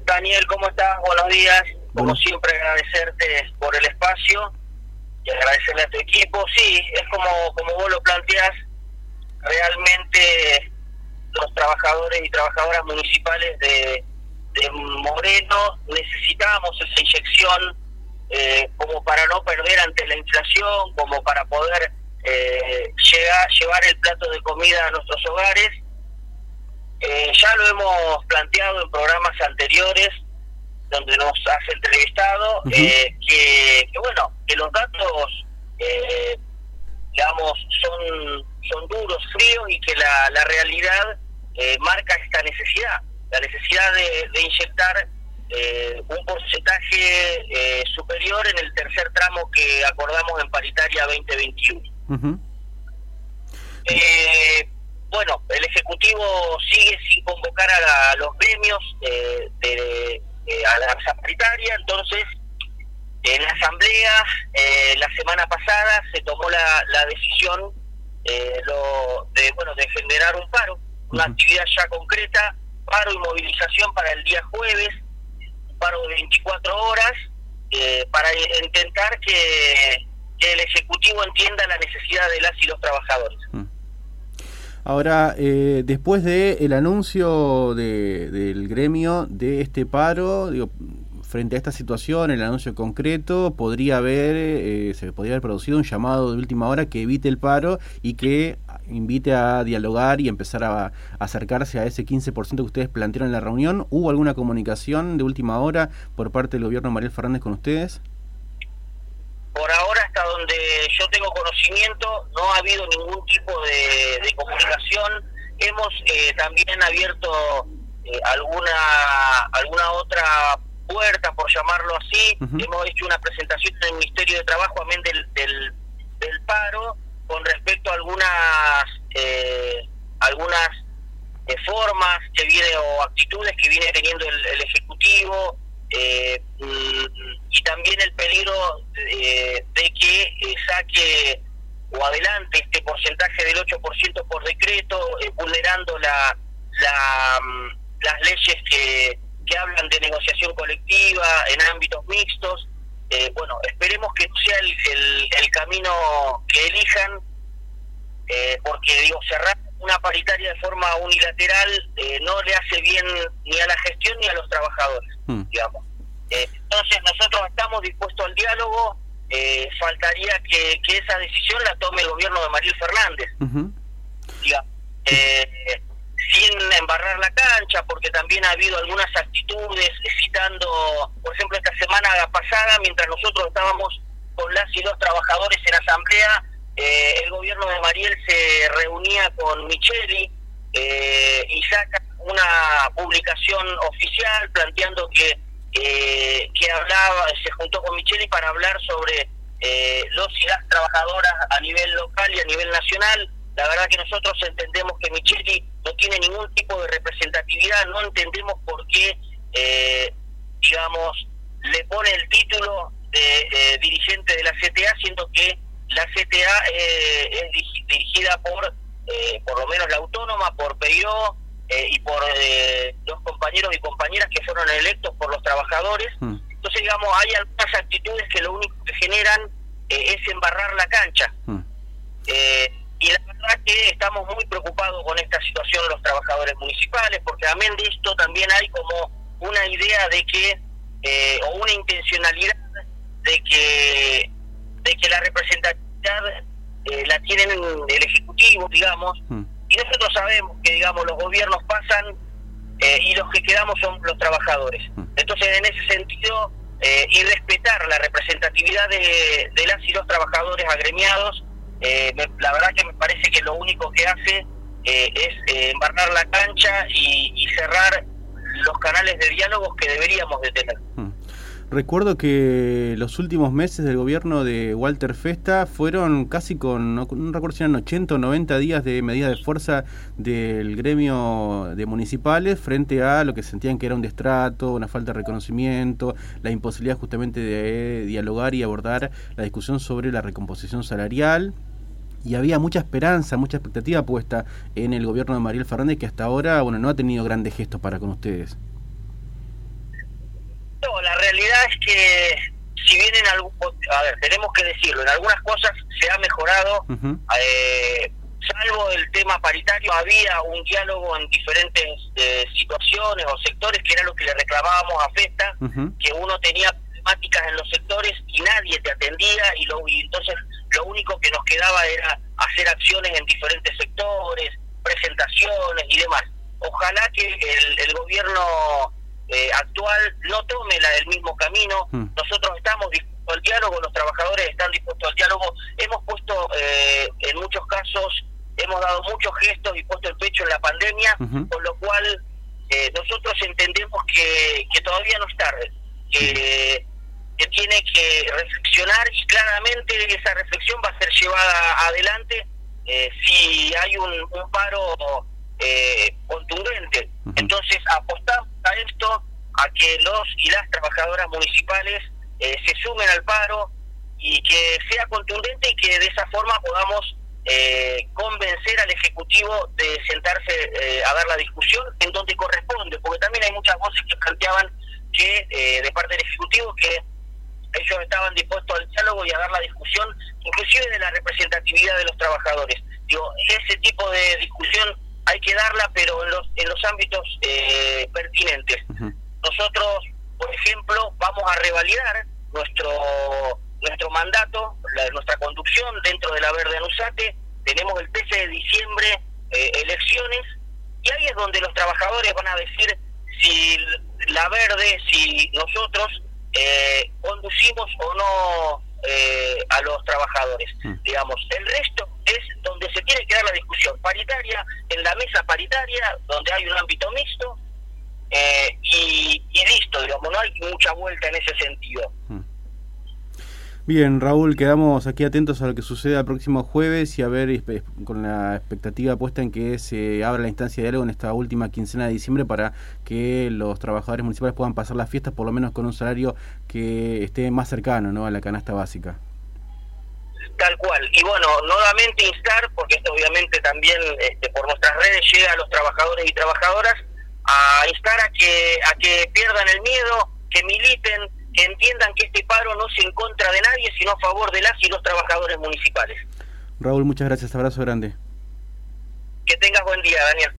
Daniel, ¿cómo estás? Buenos días. Como siempre, agradecerte por el espacio y agradecerle a tu equipo. Sí, es como, como vos lo planteas, realmente los trabajadores y trabajadoras municipales de, de Moreno necesitamos esa inyección eh, como para no perder ante la inflación, como para poder eh, llegar, llevar el plato de comida a nuestros hogares. Eh, ya lo hemos planteado en programas anteriores donde nos has entrevistado, que, que, bueno, que los datos, digamos, son, son duros, fríos y que la, la realidad marca esta necesidad, la necesidad de, de inyectar eh, un porcentaje eh, superior en el tercer tramo que acordamos en paritaria 2021. eh, bueno, el Ejecutivo sigue sin convocar a, los gremios eh, de, a la paritaria, entonces en la Asamblea la semana pasada se tomó la, la decisión lo, de, bueno, de generar un paro, una actividad ya concreta, paro y movilización para el día jueves, paro de 24 horas eh, para intentar que, el Ejecutivo entienda la necesidad de las y los trabajadores. Mm. Ahora, eh, después del el anuncio de, del gremio de este paro, digo, frente a esta situación, el anuncio concreto, podría haber, eh, se podría haber producido un llamado de última hora que evite el paro y que invite a dialogar y empezar a, acercarse a ese 15% que ustedes plantearon en la reunión. ¿Hubo alguna comunicación de última hora por parte del gobierno Mariel Fernández con ustedes? Por ahora, donde yo tengo conocimiento, no ha habido ningún tipo de, comunicación. Hemos eh, también abierto eh, alguna alguna otra puerta, por llamarlo así. Hemos hecho una presentación en el Ministerio de Trabajo, amén del, del, del paro, con respecto a algunas eh, algunas eh, formas que viene o actitudes que viene teniendo el, ejecutivo eh, y también el peligro de que saque o adelante este porcentaje del 8% por decreto vulnerando la, la mm, las leyes que, que hablan de negociación colectiva en ámbitos mixtos eh, bueno, esperemos que sea el, el, camino que elijan, eh, porque digo, cerrar una paritaria de forma unilateral eh, no le hace bien ni a la gestión ni a los trabajadores, hmm. digamos. Entonces nosotros estamos dispuestos al diálogo, faltaría que, que, esa decisión la tome el gobierno de Mariel Fernández. Sin embarrar la cancha, porque también ha habido algunas actitudes, citando, por ejemplo, esta semana pasada, mientras nosotros estábamos con las y los trabajadores en asamblea, eh, el gobierno de Mariel se reunía con Micheli eh, y saca una publicación oficial planteando que eh, que hablaba, se juntó con Micheli para hablar sobre los y las trabajadoras a nivel local y a nivel nacional. La verdad que nosotros entendemos que Micheli no tiene ningún tipo de representatividad, no entendemos por qué, eh, digamos, le pone el título de dirigente de la CTA, siendo que la CTA eh, es dirigida por, eh, por lo menos la autónoma, por PIO y por los compañeros y compañeras que fueron electos por los trabajadores. Hmm. Entonces, digamos, hay algunas actitudes que lo único que generan es embarrar la cancha. Hmm. y la que estamos muy preocupados con esta situación los trabajadores municipales, porque amén de esto también hay como una idea de que, eh, o una intencionalidad de que, de que la representatividad eh, la tienen el Ejecutivo, digamos, hmm. Y nosotros sabemos que, digamos, los gobiernos pasan eh, y los que quedamos son los trabajadores. Hmm. Entonces, en ese sentido, y respetar la representatividad de, de las y los trabajadores agremiados, eh, la verdad que me parece que lo único que hace eh, es eh, embarrar la cancha y, cerrar los canales de diálogos que deberíamos de tener. Recuerdo que los últimos meses del gobierno de Walter Festa fueron casi con, no, recuerdo si eran 80 o 90 días de medida de fuerza del gremio de municipales frente a lo que sentían que era un destrato, una falta de reconocimiento, la imposibilidad justamente de dialogar y abordar la discusión sobre la recomposición salarial, y había mucha esperanza, mucha expectativa puesta en el gobierno de Mariel Fernández que hasta ahora bueno no ha tenido grandes gestos para con ustedes. realidad es que si bien en algún, a ver, tenemos que decirlo, en algunas cosas se ha mejorado, eh, salvo el tema paritario, había un diálogo en diferentes eh, situaciones o sectores, que era lo que le reclamábamos a FESTA, que uno tenía problemáticas en los sectores y nadie te atendía y, lo, y entonces lo único que nos quedaba era hacer acciones en diferentes sectores, presentaciones y demás. Ojalá que el, el gobierno eh, actual no tome la del mismo camino. Hmm. Nosotros estamos dispuestos al diálogo, los trabajadores están dispuestos al diálogo. Hemos puesto, eh, en muchos casos, hemos dado muchos gestos y puesto el pecho en la pandemia, con lo cual eh, nosotros entendemos que, que todavía no es tarde, que, que tiene que reflexionar y claramente esa reflexión va a ser llevada adelante si hay un, un paro contundente. Entonces apostamos a esto, a que los y las trabajadoras municipales eh, se sumen al paro y que sea contundente y que de esa forma podamos eh, convencer al Ejecutivo de sentarse eh, a dar la discusión en donde corresponde, porque también hay muchas voces que planteaban que de parte del Ejecutivo que ellos estaban dispuestos al diálogo y a dar la discusión, inclusive de la representatividad de los trabajadores. Digo, ese tipo de discusión hay que darla, pero en los, en los ámbitos eh, pertinentes. Nosotros, por ejemplo, vamos a revalidar nuestro nuestro mandato, nuestra conducción dentro de la Verde Anusate, tenemos el 13 de diciembre eh, elecciones, y ahí es donde los trabajadores van a decir si la Verde, si nosotros eh, conducimos o no eh, a los trabajadores. Mm. Digamos, el resto se tiene que dar la discusión paritaria, en la mesa paritaria, donde hay un ámbito mixto, eh, y, listo, digamos, no hay mucha vuelta en ese sentido. Mm. Bien, Raúl, quedamos aquí atentos a lo que suceda el próximo jueves y a ver con la expectativa puesta en que se abra la instancia de diálogo en esta última quincena de diciembre para que los trabajadores municipales puedan pasar las fiestas por lo menos con un salario que esté más cercano ¿no? a la canasta básica. Tal cual. Y bueno, nuevamente instar, porque esto obviamente también este, por nuestras redes llega a los trabajadores y trabajadoras, a instar a que, a que pierdan el miedo, que militen, que entiendan que este paro no es en contra de nadie, sino a favor de las y los trabajadores municipales. Raúl, muchas gracias, abrazo grande. Que tengas buen día, Daniel.